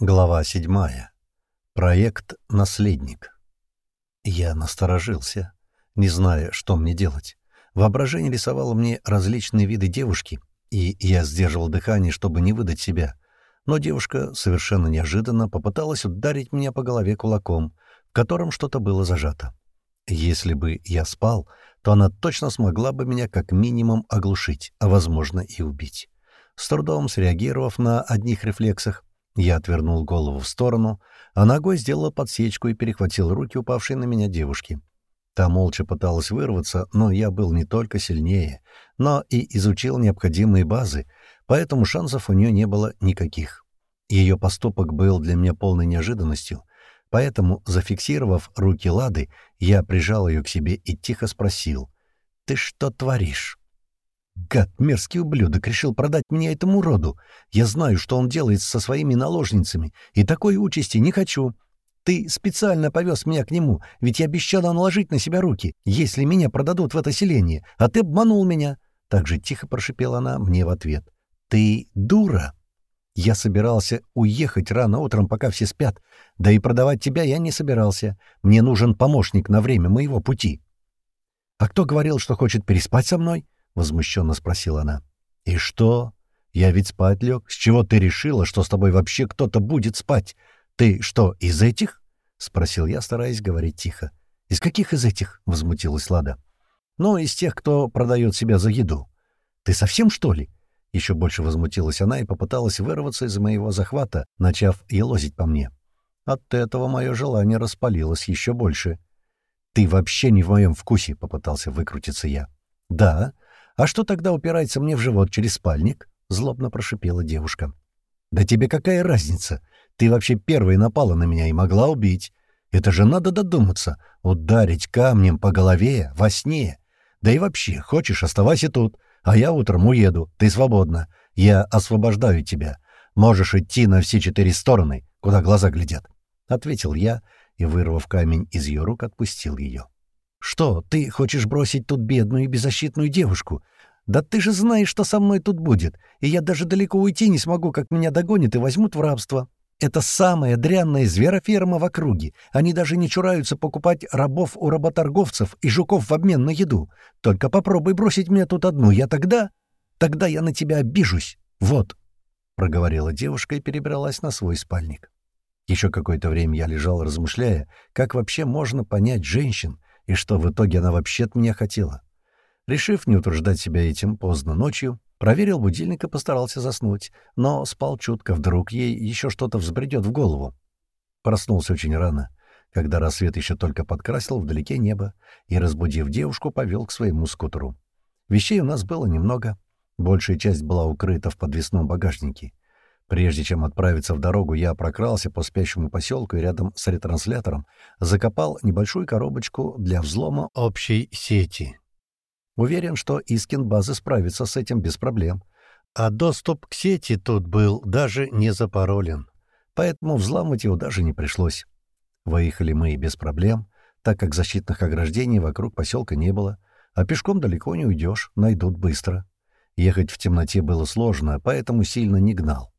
Глава седьмая. Проект «Наследник». Я насторожился, не зная, что мне делать. Воображение рисовало мне различные виды девушки, и я сдерживал дыхание, чтобы не выдать себя. Но девушка совершенно неожиданно попыталась ударить меня по голове кулаком, в котором что-то было зажато. Если бы я спал, то она точно смогла бы меня как минимум оглушить, а, возможно, и убить. С трудом среагировав на одних рефлексах, я отвернул голову в сторону, а ногой сделал подсечку и перехватил руки упавшей на меня девушки. Та молча пыталась вырваться, но я был не только сильнее, но и изучил необходимые базы, поэтому шансов у нее не было никаких. Ее поступок был для меня полной неожиданностью, поэтому, зафиксировав руки Лады, я прижал ее к себе и тихо спросил, «Ты что творишь?» Гад, мерзкий ублюдок, решил продать меня этому роду. Я знаю, что он делает со своими наложницами, и такой участи не хочу. Ты специально повез меня к нему, ведь я обещал наложить на себя руки, если меня продадут в это селение, а ты обманул меня». Так же тихо прошипела она мне в ответ. «Ты дура!» Я собирался уехать рано утром, пока все спят. Да и продавать тебя я не собирался. Мне нужен помощник на время моего пути. А кто говорил, что хочет переспать со мной? Возмущенно спросила она. «И что? Я ведь спать лег. С чего ты решила, что с тобой вообще кто-то будет спать? Ты что, из этих?» — спросил я, стараясь говорить тихо. «Из каких из этих?» — возмутилась Лада. «Ну, из тех, кто продает себя за еду. Ты совсем, что ли?» Еще больше возмутилась она и попыталась вырваться из моего захвата, начав елозить по мне. От этого мое желание распалилось еще больше. «Ты вообще не в моем вкусе», — попытался выкрутиться я. «Да, «А что тогда упирается мне в живот через спальник?» — злобно прошипела девушка. «Да тебе какая разница? Ты вообще первой напала на меня и могла убить. Это же надо додуматься. Ударить камнем по голове во сне. Да и вообще, хочешь, оставайся тут, а я утром уеду. Ты свободна. Я освобождаю тебя. Можешь идти на все четыре стороны, куда глаза глядят», — ответил я и, вырвав камень из ее рук, отпустил ее. «Что, ты хочешь бросить тут бедную и беззащитную девушку? Да ты же знаешь, что со мной тут будет, и я даже далеко уйти не смогу, как меня догонят и возьмут в рабство. Это самая дрянная звероферма в округе. Они даже не чураются покупать рабов у работорговцев и жуков в обмен на еду. Только попробуй бросить меня тут одну, я тогда... Тогда я на тебя обижусь. Вот», — проговорила девушка и перебралась на свой спальник. Еще какое-то время я лежал, размышляя, как вообще можно понять женщин, и что в итоге она вообще от меня хотела. Решив не утруждать себя этим поздно ночью, проверил будильник и постарался заснуть, но спал чутко, вдруг ей еще что-то взбредет в голову. Проснулся очень рано, когда рассвет еще только подкрасил вдалеке небо, и, разбудив девушку, повел к своему скутеру. Вещей у нас было немного, большая часть была укрыта в подвесном багажнике. Прежде чем отправиться в дорогу, я прокрался по спящему поселку и рядом с ретранслятором закопал небольшую коробочку для взлома общей сети. Уверен, что Искин базы справится с этим без проблем. А доступ к сети тут был даже не запаролен, поэтому взламывать его даже не пришлось. Выехали мы без проблем, так как защитных ограждений вокруг поселка не было, а пешком далеко не уйдешь, найдут быстро. Ехать в темноте было сложно, поэтому сильно не гнал.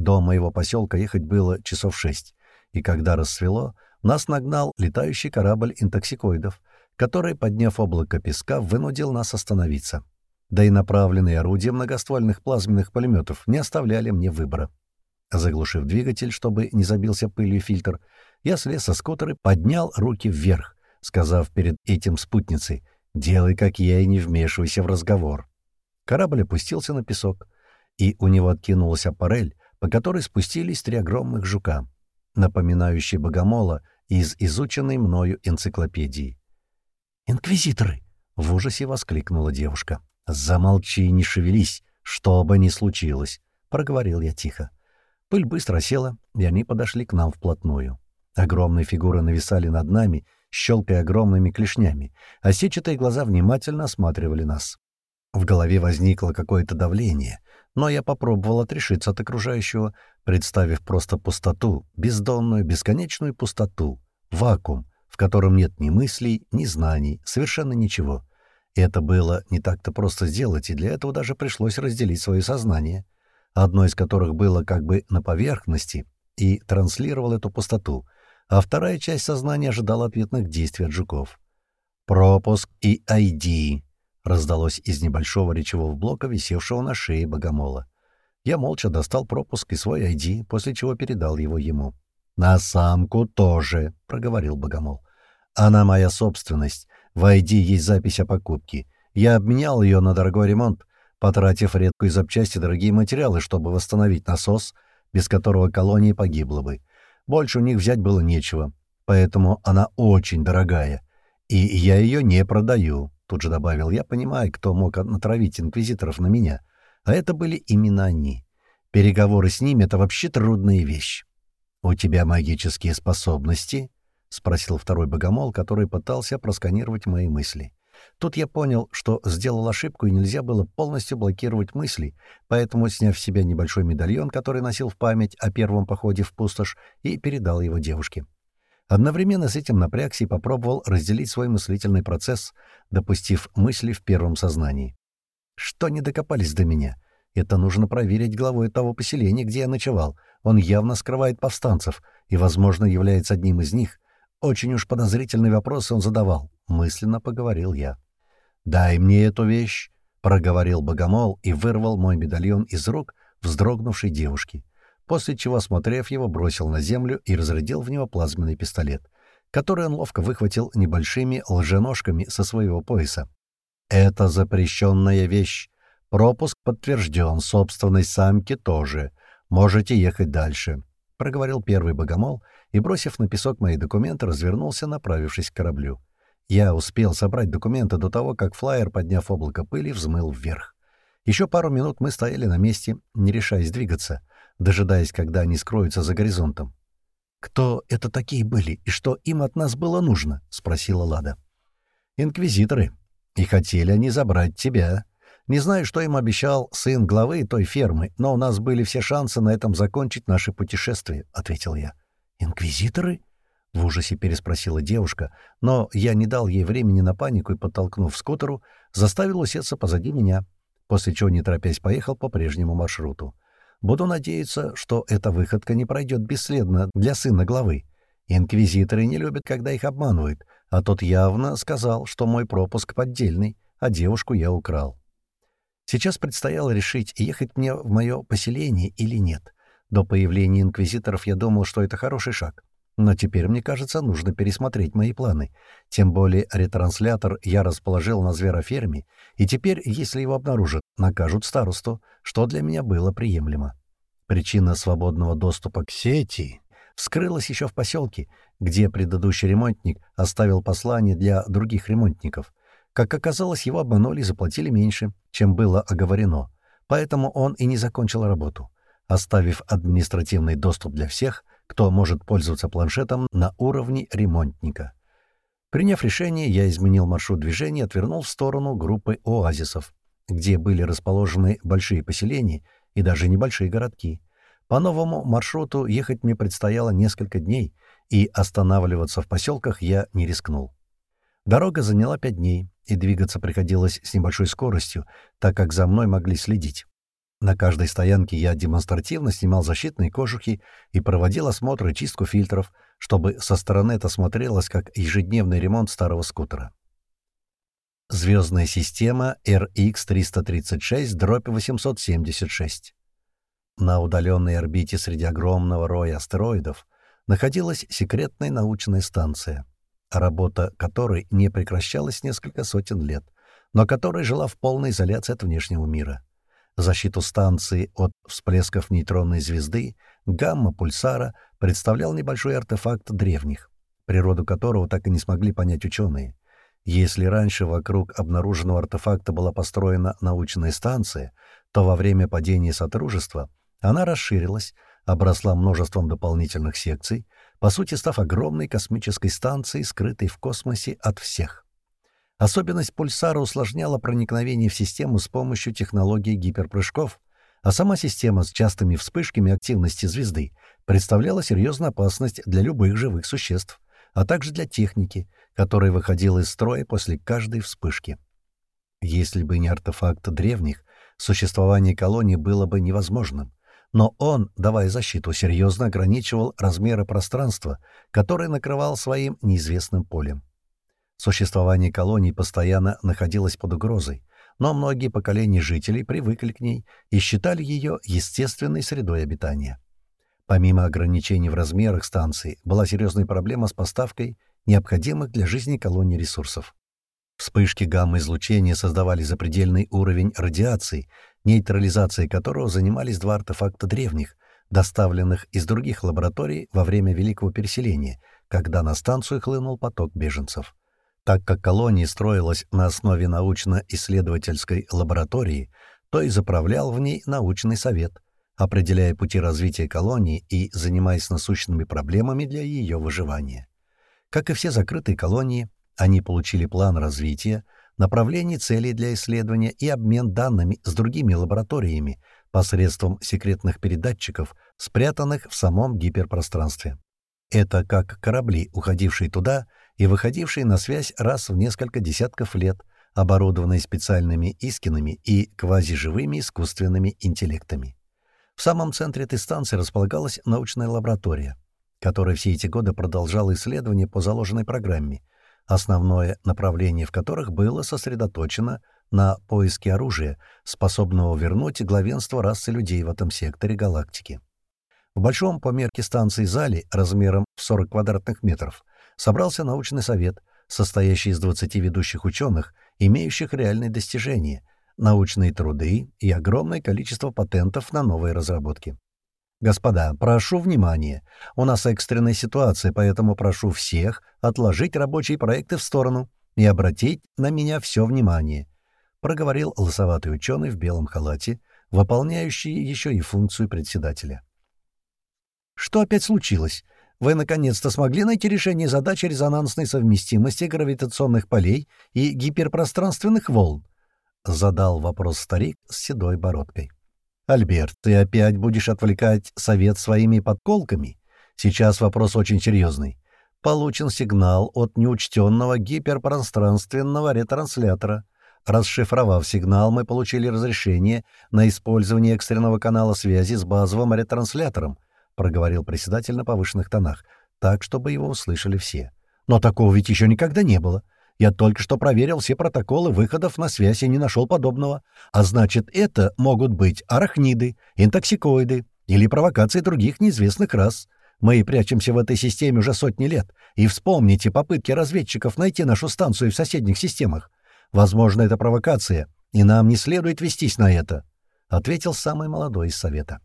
До моего поселка ехать было часов шесть, и когда рассвело, нас нагнал летающий корабль интоксикоидов, который, подняв облако песка, вынудил нас остановиться. Да и направленные орудия многоствольных плазменных пулеметов не оставляли мне выбора. Заглушив двигатель, чтобы не забился пылью фильтр, я слез со скутера и поднял руки вверх, сказав перед этим спутницей «Делай, как я, и не вмешивайся в разговор». Корабль опустился на песок, и у него откинулась аппарель, по которой спустились три огромных жука, напоминающие богомола из изученной мною энциклопедии. «Инквизиторы!» — в ужасе воскликнула девушка. «Замолчи и не шевелись, что бы ни случилось!» — проговорил я тихо. Пыль быстро села, и они подошли к нам вплотную. Огромные фигуры нависали над нами, щелкая огромными клешнями, а сетчатые глаза внимательно осматривали нас. В голове возникло какое-то давление, но я попробовал отрешиться от окружающего, представив просто пустоту, бездонную, бесконечную пустоту, вакуум, в котором нет ни мыслей, ни знаний, совершенно ничего. И это было не так-то просто сделать, и для этого даже пришлось разделить свое сознание, одно из которых было как бы на поверхности, и транслировал эту пустоту, а вторая часть сознания ожидала ответных действий от жуков. «Пропуск и ID», — раздалось из небольшого речевого блока, висевшего на шее богомола. Я молча достал пропуск и свой ID, после чего передал его ему. «На самку тоже», — проговорил богомол. «Она моя собственность. В ID есть запись о покупке. Я обменял ее на дорогой ремонт, потратив редкую запчасти и дорогие материалы, чтобы восстановить насос, без которого колония погибла бы. Больше у них взять было нечего, поэтому она очень дорогая. И я ее не продаю, тут же добавил я, понимая, кто мог натравить инквизиторов на меня. А это были именно они. Переговоры с ними — это вообще трудная вещь. «У тебя магические способности?» — спросил второй богомол, который пытался просканировать мои мысли. Тут я понял, что сделал ошибку и нельзя было полностью блокировать мысли, поэтому, сняв с себя небольшой медальон, который носил в память о первом походе в пустошь, и передал его девушке. Одновременно с этим напрягся и попробовал разделить свой мыслительный процесс, допустив мысли в первом сознании. Что не докопались до меня? Это нужно проверить главой того поселения, где я ночевал. Он явно скрывает повстанцев и, возможно, является одним из них. Очень уж подозрительный вопрос он задавал мысленно поговорил я. «Дай мне эту вещь», — проговорил богомол и вырвал мой медальон из рук вздрогнувшей девушки, после чего, осмотрев его, бросил на землю и разрядил в него плазменный пистолет, который он ловко выхватил небольшими лженожками со своего пояса. «Это запрещенная вещь. Пропуск подтвержден, собственность самки тоже. Можете ехать дальше», — проговорил первый богомол и, бросив на песок мои документы, развернулся, направившись к кораблю. Я успел собрать документы до того, как флайер, подняв облако пыли, взмыл вверх. Еще пару минут мы стояли на месте, не решаясь двигаться, дожидаясь, когда они скроются за горизонтом. «Кто это такие были и что им от нас было нужно?» — спросила Лада. «Инквизиторы. И хотели они забрать тебя. Не знаю, что им обещал сын главы той фермы, но у нас были все шансы на этом закончить наше путешествие», — ответил я. «Инквизиторы?» — в ужасе переспросила девушка, но я не дал ей времени на панику и, подтолкнув скутеру, заставил усеться позади меня, после чего, не торопясь, поехал по прежнему маршруту. Буду надеяться, что эта выходка не пройдет бесследно для сына главы. Инквизиторы не любят, когда их обманывают, а тот явно сказал, что мой пропуск поддельный, а девушку я украл. Сейчас предстояло решить, ехать мне в мое поселение или нет. До появления инквизиторов я думал, что это хороший шаг. Но теперь, мне кажется, нужно пересмотреть мои планы. Тем более ретранслятор я расположил на звероферме, и теперь, если его обнаружат, накажут старосту, что для меня было приемлемо. Причина свободного доступа к сети вскрылась еще в поселке, где предыдущий ремонтник оставил послание для других ремонтников. Как оказалось, его обманули и заплатили меньше, чем было оговорено, поэтому он и не закончил работу. Оставив административный доступ для всех, кто может пользоваться планшетом на уровне ремонтника. Приняв решение, я изменил маршрут движения и отвернул в сторону группы оазисов, где были расположены большие поселения и даже небольшие городки. По новому маршруту ехать мне предстояло несколько дней, и останавливаться в поселках я не рискнул. Дорога заняла пять дней, и двигаться приходилось с небольшой скоростью, так как за мной могли следить. На каждой стоянке я демонстративно снимал защитные кожухи и проводил осмотр и чистку фильтров, чтобы со стороны это смотрелось как ежедневный ремонт старого скутера. Звездная система RX-336-876. На удаленной орбите среди огромного роя астероидов находилась секретная научная станция, работа которой не прекращалась несколько сотен лет, но которая жила в полной изоляции от внешнего мира защиту станции от всплесков нейтронной звезды, гамма-пульсара представлял небольшой артефакт древних, природу которого так и не смогли понять ученые. Если раньше вокруг обнаруженного артефакта была построена научная станция, то во время падения Содружества она расширилась, обросла множеством дополнительных секций, по сути став огромной космической станцией, скрытой в космосе от всех. Особенность пульсара усложняла проникновение в систему с помощью технологии гиперпрыжков, а сама система с частыми вспышками активности звезды представляла серьезную опасность для любых живых существ, а также для техники, которая выходила из строя после каждой вспышки. Если бы не артефакт древних, существование колонии было бы невозможным. Но он, давая защиту, серьезно ограничивал размеры пространства, которое накрывал своим неизвестным полем. Существование колоний постоянно находилось под угрозой, но многие поколения жителей привыкли к ней и считали ее естественной средой обитания. Помимо ограничений в размерах станции, была серьезная проблема с поставкой необходимых для жизни колонии ресурсов. Вспышки гамма-излучения создавали запредельный уровень радиации, нейтрализацией которого занимались два артефакта древних, доставленных из других лабораторий во время Великого переселения, когда на станцию хлынул поток беженцев. Так как колония строилась на основе научно-исследовательской лаборатории, то и заправлял в ней научный совет, определяя пути развития колонии и занимаясь насущными проблемами для ее выживания. Как и все закрытые колонии, они получили план развития, направление целей для исследования и обмен данными с другими лабораториями посредством секретных передатчиков, спрятанных в самом гиперпространстве. Это как корабли, уходившие туда и выходившие на связь раз в несколько десятков лет, оборудованные специальными искинами и квазиживыми искусственными интеллектами. В самом центре этой станции располагалась научная лаборатория, которая все эти годы продолжала исследования по заложенной программе, основное направление в которых было сосредоточено на поиске оружия, способного вернуть главенство расы людей в этом секторе галактики. В большом по мерке станции зале размером в 40 квадратных метров собрался научный совет, состоящий из 20 ведущих ученых, имеющих реальные достижения, научные труды и огромное количество патентов на новые разработки. Господа, прошу внимания. У нас экстренная ситуация, поэтому прошу всех отложить рабочие проекты в сторону и обратить на меня все внимание», — проговорил лысоватый ученый в белом халате, выполняющий еще и функцию председателя. «Что опять случилось? Вы наконец-то смогли найти решение задачи резонансной совместимости гравитационных полей и гиперпространственных волн?» — задал вопрос старик с седой бородкой. «Альберт, ты опять будешь отвлекать совет своими подколками? Сейчас вопрос очень серьезный. Получен сигнал от неучтенного гиперпространственного ретранслятора. Расшифровав сигнал, мы получили разрешение на использование экстренного канала связи с базовым ретранслятором, проговорил председатель на повышенных тонах, так, чтобы его услышали все. Но такого ведь еще никогда не было. Я только что проверил все протоколы выходов на связь и не нашел подобного. А значит, это могут быть арахниды, интоксикоиды или провокации других неизвестных рас. Мы прячемся в этой системе уже сотни лет. И вспомните попытки разведчиков найти нашу станцию в соседних системах. Возможно, это провокация, и нам не следует вестись на это», — ответил самый молодой из совета.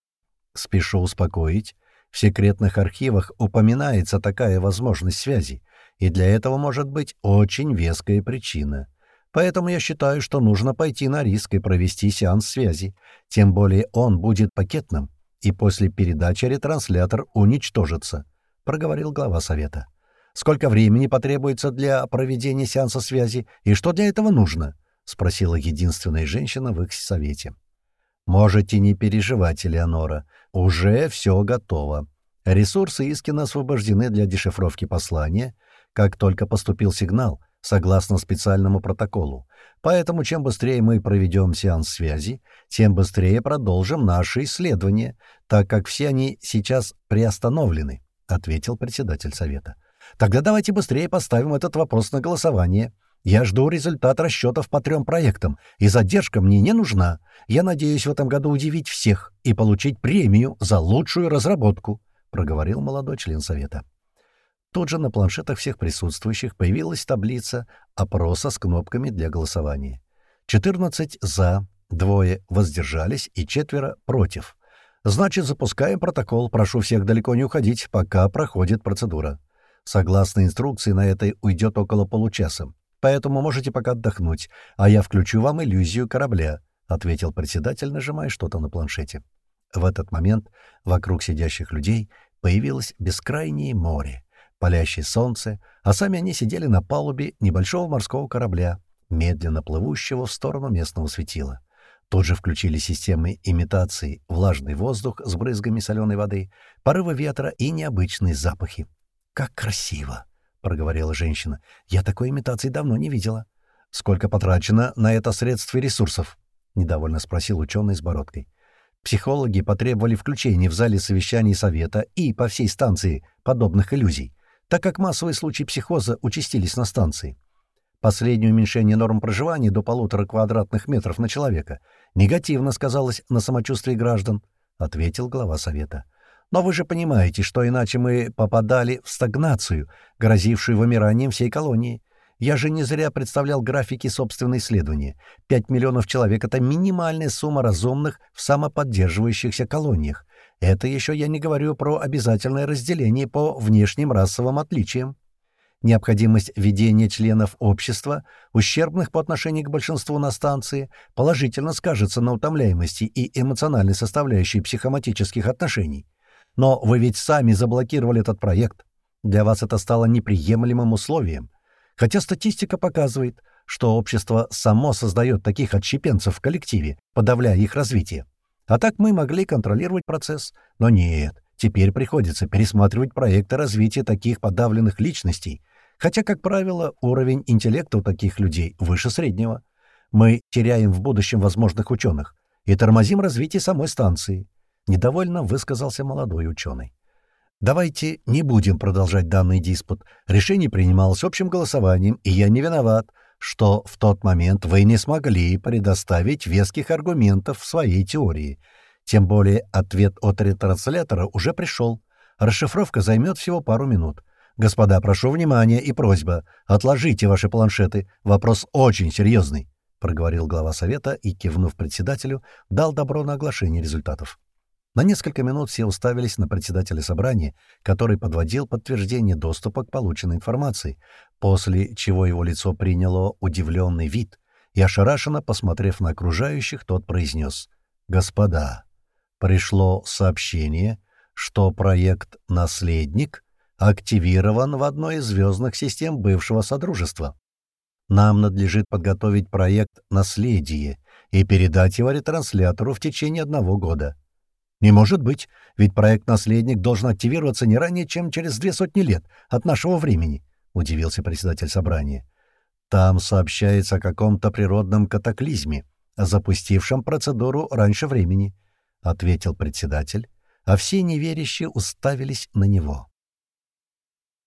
«Спешу успокоить. В секретных архивах упоминается такая возможность связи, и для этого может быть очень веская причина. Поэтому я считаю, что нужно пойти на риск и провести сеанс связи, тем более он будет пакетным, и после передачи ретранслятор уничтожится», — проговорил глава совета. «Сколько времени потребуется для проведения сеанса связи, и что для этого нужно?» — спросила единственная женщина в их совете. «Можете не переживать, Элеонора, уже все готово. Ресурсы Искина освобождены для дешифровки послания, как только поступил сигнал, согласно специальному протоколу. Поэтому чем быстрее мы проведем сеанс связи, тем быстрее продолжим наши исследования, так как все они сейчас приостановлены», — ответил председатель совета. «Тогда давайте быстрее поставим этот вопрос на голосование. Я жду результат расчетов по трем проектам, и задержка мне не нужна. Я надеюсь в этом году удивить всех и получить премию за лучшую разработку», — проговорил молодой член совета. Тут же на планшетах всех присутствующих появилась таблица опроса с кнопками для голосования. 14 «за», двое воздержались и четверо «против». Значит, запускаем протокол. Прошу всех далеко не уходить, пока проходит процедура. Согласно инструкции, на это уйдет около получаса. Поэтому можете пока отдохнуть, а я включу вам иллюзию корабля», — ответил председатель, нажимая что-то на планшете. В этот момент вокруг сидящих людей появилось бескрайнее море палящее солнце, а сами они сидели на палубе небольшого морского корабля, медленно плывущего в сторону местного светила. Тут же включили системы имитации, влажный воздух с брызгами соленой воды, порывы ветра и необычные запахи. «Как красиво!» — проговорила женщина. «Я такой имитации давно не видела». «Сколько потрачено на это средств и ресурсов?» — недовольно спросил ученый с бородкой. Психологи потребовали включения в зале совещаний Совета и по всей станции подобных иллюзий, так как массовые случаи психоза участились на станции. Последнее уменьшение норм проживания до полутора квадратных метров на человека негативно сказалось на самочувствии граждан, — ответил глава Совета. Но вы же понимаете, что иначе мы попадали в стагнацию, грозившую вымиранием всей колонии. Я же не зря представлял графики собственного исследования. Пять миллионов человек — это минимальная сумма разумных в самоподдерживающихся колониях. Это еще я не говорю про обязательное разделение по внешним расовым отличиям. Необходимость ведения членов общества, ущербных по отношению к большинству на станции, положительно скажется на утомляемости и эмоциональной составляющей психоматических отношений. Но вы ведь сами заблокировали этот проект. Для вас это стало неприемлемым условием. Хотя статистика показывает, что общество само создает таких отщепенцев в коллективе, подавляя их развитие. А так мы могли контролировать процесс. Но нет, теперь приходится пересматривать проекты развития таких подавленных личностей, хотя, как правило, уровень интеллекта у таких людей выше среднего. Мы теряем в будущем возможных ученых и тормозим развитие самой станции. Недовольно высказался молодой ученый. Давайте не будем продолжать данный диспут. Решение принималось общим голосованием, и я не виноват, что в тот момент вы не смогли предоставить веских аргументов в своей теории. Тем более ответ от ретранслятора уже пришел. Расшифровка займет всего пару минут. Господа, прошу внимания и просьба. Отложите ваши планшеты. Вопрос очень серьезный, — проговорил глава совета и, кивнув председателю, дал добро на оглашение результатов. На несколько минут все уставились на председателя собрания, который подводил подтверждение доступа к полученной информации, после чего его лицо приняло удивленный вид, и ошарашенно, посмотрев на окружающих, тот произнес «Господа, пришло сообщение, что проект «Наследник» активирован в одной из звездных систем бывшего Содружества. Нам надлежит подготовить проект «Наследие» и передать его ретранслятору в течение одного года. Не может быть, ведь проект «Наследник» должен активироваться не ранее, чем через две сотни лет от нашего времени, — удивился председатель собрания. Там сообщается о каком-то природном катаклизме, запустившем процедуру раньше времени, — ответил председатель, а все неверящие уставились на него.